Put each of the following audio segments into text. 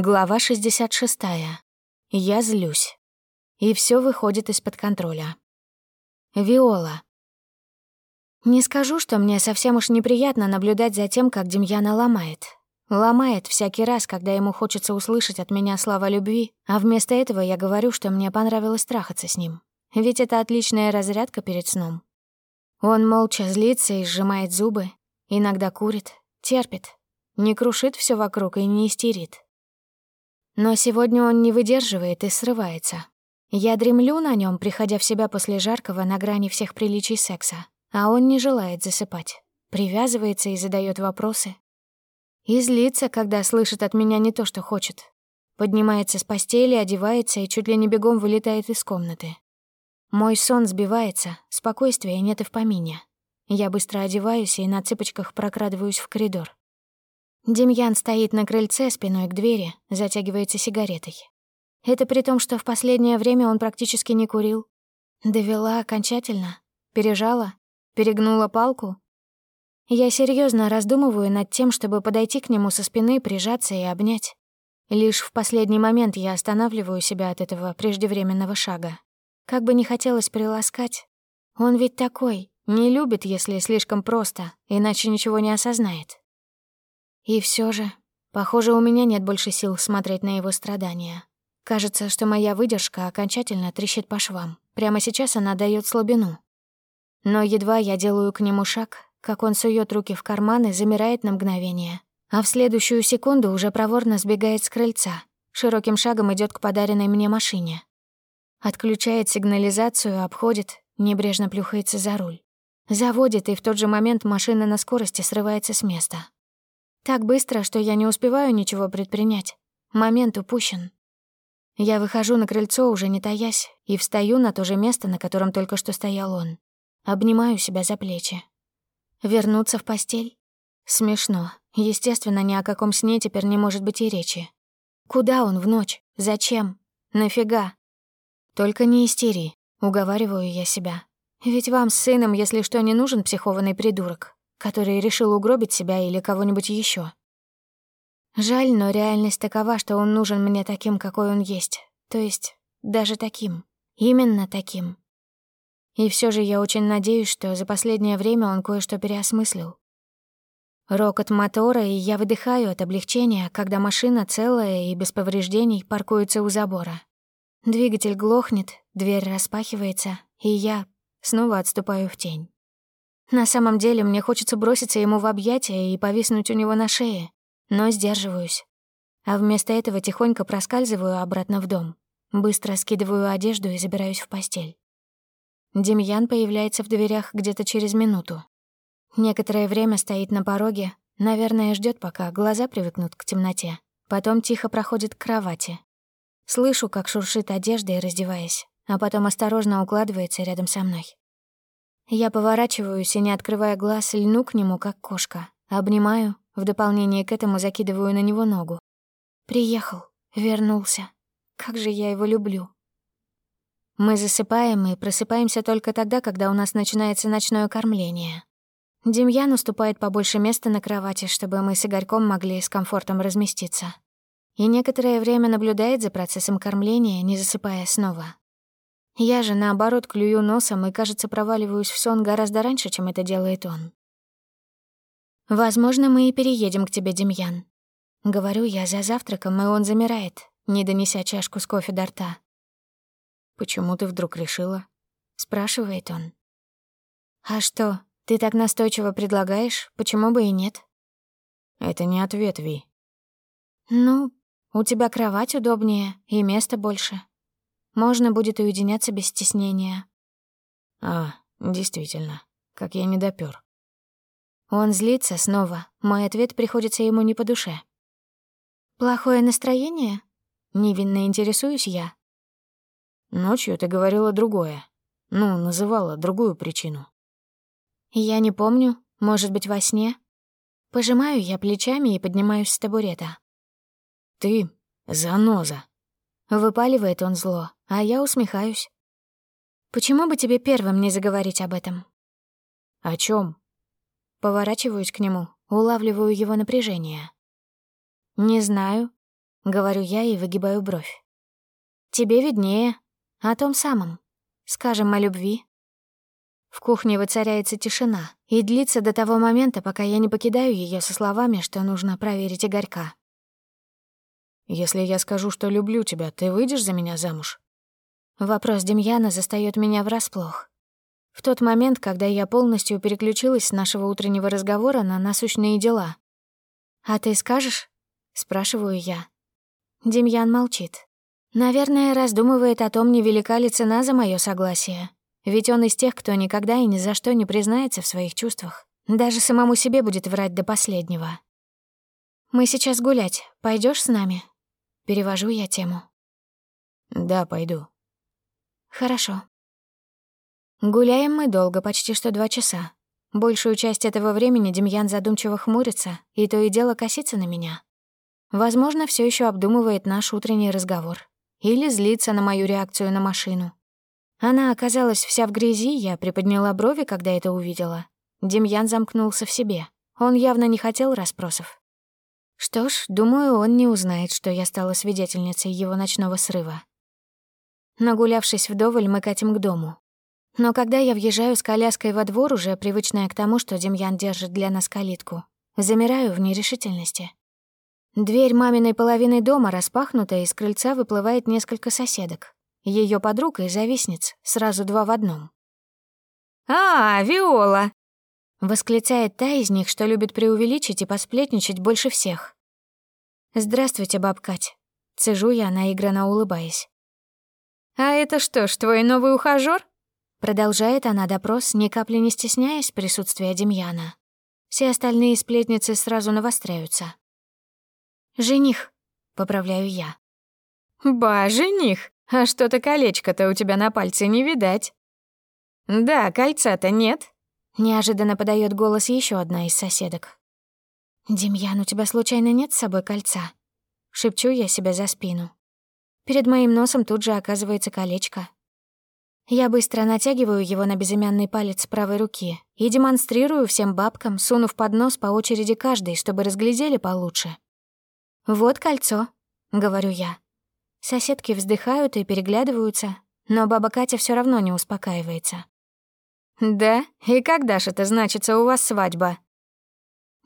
Глава 66. Я злюсь. И все выходит из-под контроля. Виола. Не скажу, что мне совсем уж неприятно наблюдать за тем, как Демьяна ломает. Ломает всякий раз, когда ему хочется услышать от меня слова любви, а вместо этого я говорю, что мне понравилось трахаться с ним. Ведь это отличная разрядка перед сном. Он молча злится и сжимает зубы, иногда курит, терпит, не крушит все вокруг и не истерит. Но сегодня он не выдерживает и срывается. Я дремлю на нем, приходя в себя после жаркого на грани всех приличий секса, а он не желает засыпать, привязывается и задает вопросы. И злится, когда слышит от меня не то, что хочет. Поднимается с постели, одевается и чуть ли не бегом вылетает из комнаты. Мой сон сбивается, спокойствия нет и в помине. Я быстро одеваюсь и на цыпочках прокрадываюсь в коридор. Демьян стоит на крыльце спиной к двери, затягивается сигаретой. Это при том, что в последнее время он практически не курил. Довела окончательно, пережала, перегнула палку. Я серьезно раздумываю над тем, чтобы подойти к нему со спины, прижаться и обнять. Лишь в последний момент я останавливаю себя от этого преждевременного шага. Как бы не хотелось приласкать. Он ведь такой, не любит, если слишком просто, иначе ничего не осознает. И все же, похоже, у меня нет больше сил смотреть на его страдания. Кажется, что моя выдержка окончательно трещит по швам. Прямо сейчас она дает слабину. Но едва я делаю к нему шаг, как он сует руки в карманы, замирает на мгновение, а в следующую секунду уже проворно сбегает с крыльца, широким шагом идет к подаренной мне машине. Отключает сигнализацию, обходит, небрежно плюхается за руль. Заводит, и в тот же момент машина на скорости срывается с места. Так быстро, что я не успеваю ничего предпринять. Момент упущен. Я выхожу на крыльцо, уже не таясь, и встаю на то же место, на котором только что стоял он. Обнимаю себя за плечи. Вернуться в постель? Смешно. Естественно, ни о каком сне теперь не может быть и речи. Куда он в ночь? Зачем? Нафига? Только не истери, уговариваю я себя. Ведь вам с сыном, если что, не нужен психованный придурок который решил угробить себя или кого-нибудь еще. Жаль, но реальность такова, что он нужен мне таким, какой он есть. То есть даже таким. Именно таким. И все же я очень надеюсь, что за последнее время он кое-что переосмыслил. Рокот мотора, и я выдыхаю от облегчения, когда машина целая и без повреждений паркуется у забора. Двигатель глохнет, дверь распахивается, и я снова отступаю в тень. На самом деле мне хочется броситься ему в объятия и повиснуть у него на шее, но сдерживаюсь. А вместо этого тихонько проскальзываю обратно в дом. Быстро скидываю одежду и забираюсь в постель. Демьян появляется в дверях где-то через минуту. Некоторое время стоит на пороге, наверное, ждет, пока глаза привыкнут к темноте. Потом тихо проходит к кровати. Слышу, как шуршит одежда и раздеваясь, а потом осторожно укладывается рядом со мной. Я поворачиваюсь и, не открывая глаз, льну к нему, как кошка. Обнимаю, в дополнение к этому закидываю на него ногу. Приехал, вернулся. Как же я его люблю. Мы засыпаем и просыпаемся только тогда, когда у нас начинается ночное кормление. Демьян уступает побольше места на кровати, чтобы мы с Игорьком могли с комфортом разместиться. И некоторое время наблюдает за процессом кормления, не засыпая снова. Я же, наоборот, клюю носом и, кажется, проваливаюсь в сон гораздо раньше, чем это делает он. «Возможно, мы и переедем к тебе, Демьян». Говорю я за завтраком, и он замирает, не донеся чашку с кофе до рта. «Почему ты вдруг решила?» — спрашивает он. «А что, ты так настойчиво предлагаешь, почему бы и нет?» «Это не ответ, Ви». «Ну, у тебя кровать удобнее и места больше. Можно будет уединяться без стеснения. А, действительно, как я не допёр. Он злится снова. Мой ответ приходится ему не по душе. Плохое настроение? Невинно интересуюсь я. Ночью ты говорила другое. Ну, называла другую причину. Я не помню. Может быть, во сне? Пожимаю я плечами и поднимаюсь с табурета. Ты — заноза. Выпаливает он зло, а я усмехаюсь. Почему бы тебе первым не заговорить об этом? О чем? Поворачиваюсь к нему, улавливаю его напряжение. Не знаю. — говорю я и выгибаю бровь. «Тебе виднее. О том самом. Скажем, о любви». В кухне воцаряется тишина и длится до того момента, пока я не покидаю ее со словами, что нужно проверить Игорька. «Если я скажу, что люблю тебя, ты выйдешь за меня замуж?» Вопрос Демьяна застаёт меня врасплох. В тот момент, когда я полностью переключилась с нашего утреннего разговора на насущные дела. «А ты скажешь?» — спрашиваю я. Демьян молчит. Наверное, раздумывает о том, невелика ли цена за моё согласие. Ведь он из тех, кто никогда и ни за что не признается в своих чувствах. Даже самому себе будет врать до последнего. «Мы сейчас гулять. Пойдешь с нами?» Перевожу я тему. «Да, пойду», Хорошо. Гуляем мы долго, почти что два часа. Большую часть этого времени Демьян задумчиво хмурится и то и дело косится на меня. Возможно, все еще обдумывает наш утренний разговор. Или злится на мою реакцию на машину. Она оказалась вся в грязи, я приподняла брови, когда это увидела. Демьян замкнулся в себе. Он явно не хотел расспросов. Что ж, думаю, он не узнает, что я стала свидетельницей его ночного срыва. Нагулявшись вдоволь, мы катим к дому. Но когда я въезжаю с коляской во двор, уже привычная к тому, что Демьян держит для нас калитку, замираю в нерешительности. Дверь маминой половины дома распахнута, и с крыльца выплывает несколько соседок. Ее подруга и завистниц, сразу два в одном. «А, Виола!» — восклицает та из них, что любит преувеличить и посплетничать больше всех. «Здравствуйте, баб Кать». Цежу я, наигранно улыбаясь. «А это что ж, твой новый ухажёр?» Продолжает она допрос, ни капли не стесняясь присутствия Демьяна. Все остальные сплетницы сразу навостряются. «Жених», — поправляю я. «Ба, жених, а что-то колечко-то у тебя на пальце не видать». «Да, кольца-то нет», — неожиданно подает голос еще одна из соседок. «Демьян, у тебя случайно нет с собой кольца?» Шепчу я себе за спину. Перед моим носом тут же оказывается колечко. Я быстро натягиваю его на безымянный палец правой руки и демонстрирую всем бабкам, сунув под нос по очереди каждой, чтобы разглядели получше. «Вот кольцо», — говорю я. Соседки вздыхают и переглядываются, но баба Катя все равно не успокаивается. «Да? И когда же это значится у вас свадьба?»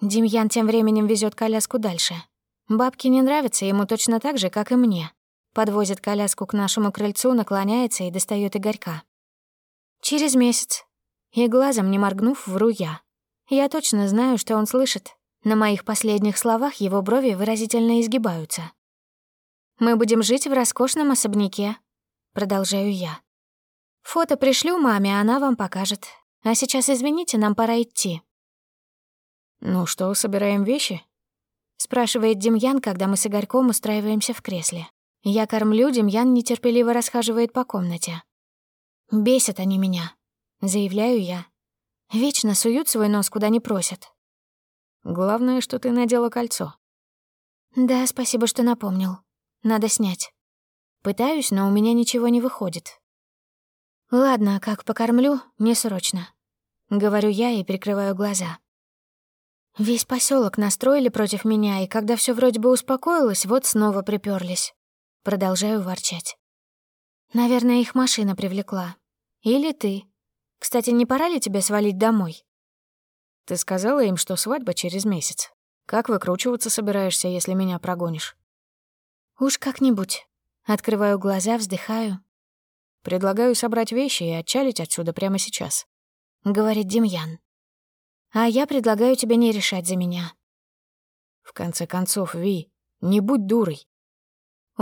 Демьян тем временем везет коляску дальше. Бабке не нравится ему точно так же, как и мне. Подвозит коляску к нашему крыльцу, наклоняется и достает Игорька. Через месяц. И глазом не моргнув, вру я. Я точно знаю, что он слышит. На моих последних словах его брови выразительно изгибаются. «Мы будем жить в роскошном особняке», — продолжаю я. «Фото пришлю маме, она вам покажет. А сейчас, извините, нам пора идти». «Ну что, собираем вещи?» — спрашивает Демьян, когда мы с Игорьком устраиваемся в кресле. Я кормлю, Демьян нетерпеливо расхаживает по комнате. «Бесят они меня», — заявляю я. Вечно суют свой нос, куда не просят. «Главное, что ты надела кольцо». «Да, спасибо, что напомнил. Надо снять. Пытаюсь, но у меня ничего не выходит». «Ладно, как покормлю, не срочно», — говорю я и прикрываю глаза. Весь поселок настроили против меня, и когда все вроде бы успокоилось, вот снова приперлись. Продолжаю ворчать. Наверное, их машина привлекла. Или ты. Кстати, не пора ли тебе свалить домой? Ты сказала им, что свадьба через месяц. Как выкручиваться собираешься, если меня прогонишь? Уж как-нибудь. Открываю глаза, вздыхаю. Предлагаю собрать вещи и отчалить отсюда прямо сейчас. Говорит Демьян. А я предлагаю тебе не решать за меня. В конце концов, Ви, не будь дурой.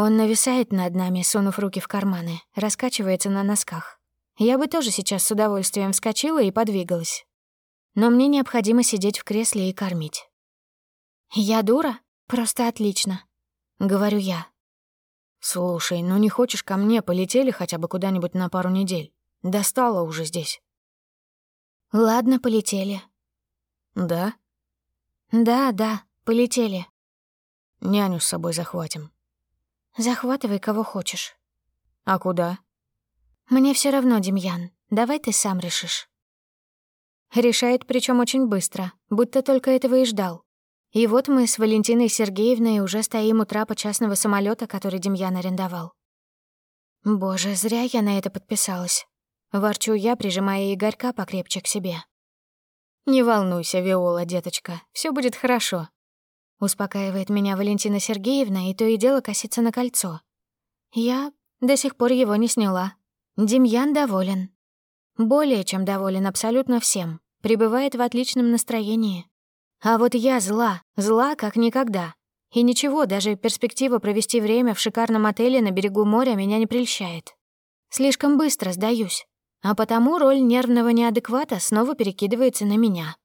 Он нависает над нами, сунув руки в карманы, раскачивается на носках. Я бы тоже сейчас с удовольствием вскочила и подвигалась. Но мне необходимо сидеть в кресле и кормить. «Я дура? Просто отлично», — говорю я. «Слушай, ну не хочешь ко мне, полетели хотя бы куда-нибудь на пару недель? Достала уже здесь». «Ладно, полетели». «Да?» «Да, да, полетели». «Няню с собой захватим». Захватывай кого хочешь. А куда? Мне все равно, Демьян. Давай ты сам решишь. Решает, причем очень быстро, будто только этого и ждал. И вот мы с Валентиной Сергеевной уже стоим у трапа частного самолета, который Демьян арендовал. Боже, зря я на это подписалась. Ворчу я, прижимая Игорька покрепче к себе. «Не волнуйся, Виола, деточка, все будет хорошо», Успокаивает меня Валентина Сергеевна и то и дело косится на кольцо. Я до сих пор его не сняла. Демьян доволен. Более чем доволен абсолютно всем. Пребывает в отличном настроении. А вот я зла, зла как никогда. И ничего, даже перспектива провести время в шикарном отеле на берегу моря меня не прельщает. Слишком быстро сдаюсь. А потому роль нервного неадеквата снова перекидывается на меня.